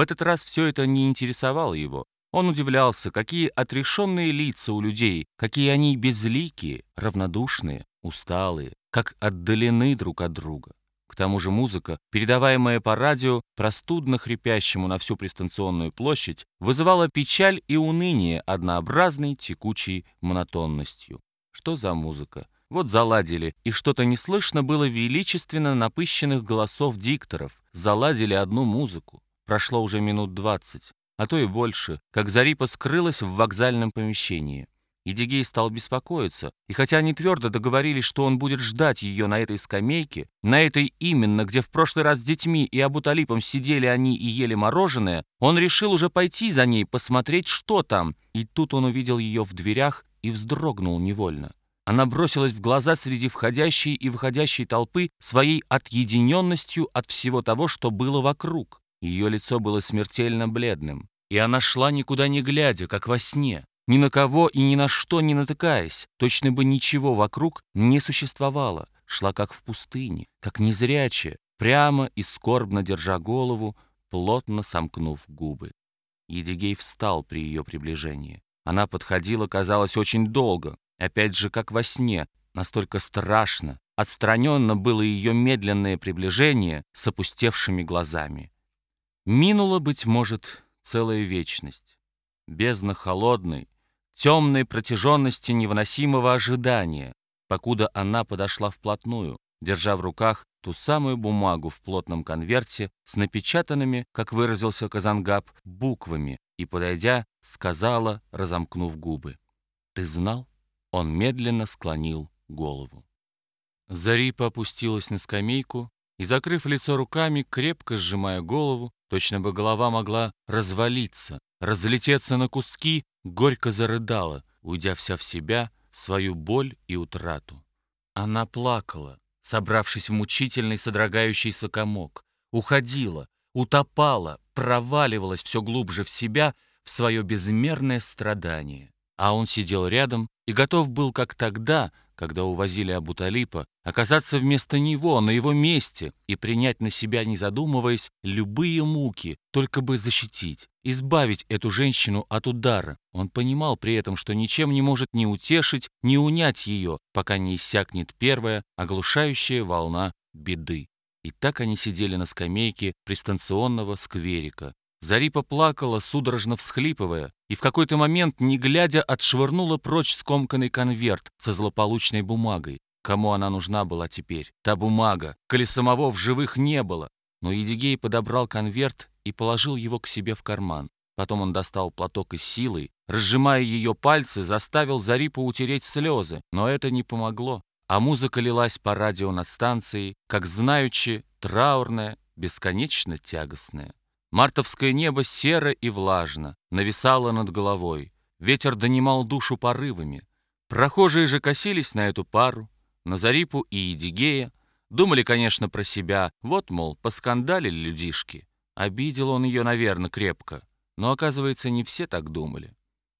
этот раз все это не интересовало его. Он удивлялся, какие отрешенные лица у людей, какие они безликие, равнодушные, усталые, как отдалены друг от друга. К тому же музыка, передаваемая по радио простудно хрипящему на всю пристанционную площадь, вызывала печаль и уныние однообразной текучей монотонностью. Что за музыка? Вот заладили, и что-то не слышно было величественно напыщенных голосов дикторов. Заладили одну музыку. Прошло уже минут двадцать, а то и больше, как Зарипа скрылась в вокзальном помещении. Едигей стал беспокоиться, и хотя они твердо договорились, что он будет ждать ее на этой скамейке, на этой именно, где в прошлый раз с детьми и Абуталипом сидели они и ели мороженое, он решил уже пойти за ней, посмотреть, что там, и тут он увидел ее в дверях и вздрогнул невольно. Она бросилась в глаза среди входящей и выходящей толпы своей отъединенностью от всего того, что было вокруг. Ее лицо было смертельно бледным, и она шла никуда не глядя, как во сне ни на кого и ни на что не натыкаясь, точно бы ничего вокруг не существовало, шла как в пустыне, как незрячая, прямо и скорбно держа голову, плотно сомкнув губы. Едигей встал при ее приближении. Она подходила, казалось, очень долго, опять же, как во сне, настолько страшно, отстраненно было ее медленное приближение с опустевшими глазами. Минула, быть может, целая вечность. Бездна холодной, темной протяженности невыносимого ожидания, покуда она подошла вплотную, держа в руках ту самую бумагу в плотном конверте с напечатанными, как выразился Казангаб, буквами, и, подойдя, сказала, разомкнув губы. «Ты знал?» Он медленно склонил голову. Зарипа опустилась на скамейку и, закрыв лицо руками, крепко сжимая голову, точно бы голова могла развалиться, разлететься на куски, горько зарыдала, уйдя вся в себя, в свою боль и утрату. Она плакала, собравшись в мучительный содрогающийся комок, уходила, утопала, проваливалась все глубже в себя, в свое безмерное страдание. А он сидел рядом и готов был, как тогда, когда увозили Абуталипа, оказаться вместо него, на его месте, и принять на себя, не задумываясь, любые муки, только бы защитить, избавить эту женщину от удара. Он понимал при этом, что ничем не может ни утешить, ни унять ее, пока не иссякнет первая, оглушающая волна беды. И так они сидели на скамейке пристанционного скверика, Зарипа плакала, судорожно всхлипывая, и в какой-то момент, не глядя, отшвырнула прочь скомканный конверт со злополучной бумагой. Кому она нужна была теперь? Та бумага, коли самого в живых не было. Но Едигей подобрал конверт и положил его к себе в карман. Потом он достал платок из силой, разжимая ее пальцы, заставил Зарипу утереть слезы, но это не помогло. А музыка лилась по радио над станцией, как знаючи, траурная, бесконечно тягостная. Мартовское небо серо и влажно, нависало над головой. Ветер донимал душу порывами. Прохожие же косились на эту пару, на Зарипу и Едигея. Думали, конечно, про себя. Вот, мол, поскандалили людишки. Обидел он ее, наверное, крепко. Но, оказывается, не все так думали.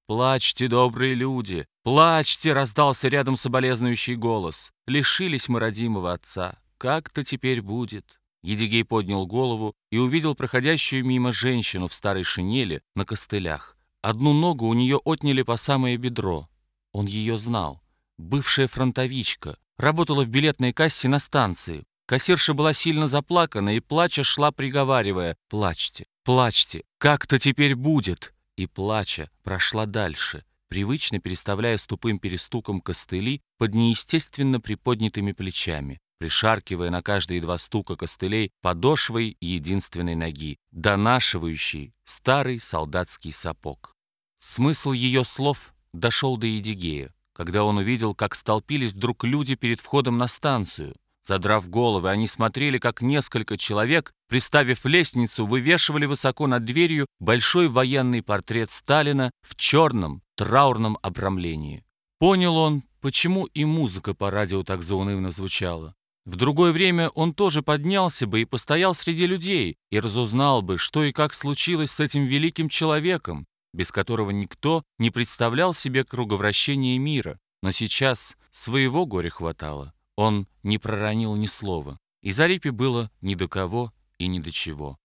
«Плачьте, добрые люди! Плачьте!» — раздался рядом соболезнующий голос. «Лишились мы родимого отца. Как-то теперь будет». Едигей поднял голову и увидел проходящую мимо женщину в старой шинели на костылях. Одну ногу у нее отняли по самое бедро. Он ее знал. Бывшая фронтовичка. Работала в билетной кассе на станции. Кассирша была сильно заплакана и, плача, шла, приговаривая «Плачьте, плачьте, как-то теперь будет!» И, плача, прошла дальше, привычно переставляя с тупым перестуком костыли под неестественно приподнятыми плечами пришаркивая на каждые два стука костылей подошвой единственной ноги, донашивающей старый солдатский сапог. Смысл ее слов дошел до Едигея, когда он увидел, как столпились вдруг люди перед входом на станцию. Задрав головы, они смотрели, как несколько человек, приставив лестницу, вывешивали высоко над дверью большой военный портрет Сталина в черном траурном обрамлении. Понял он, почему и музыка по радио так заунывно звучала. В другое время он тоже поднялся бы и постоял среди людей, и разузнал бы, что и как случилось с этим великим человеком, без которого никто не представлял себе круговращение мира. Но сейчас своего горя хватало. Он не проронил ни слова. И Зарипе было ни до кого и ни до чего.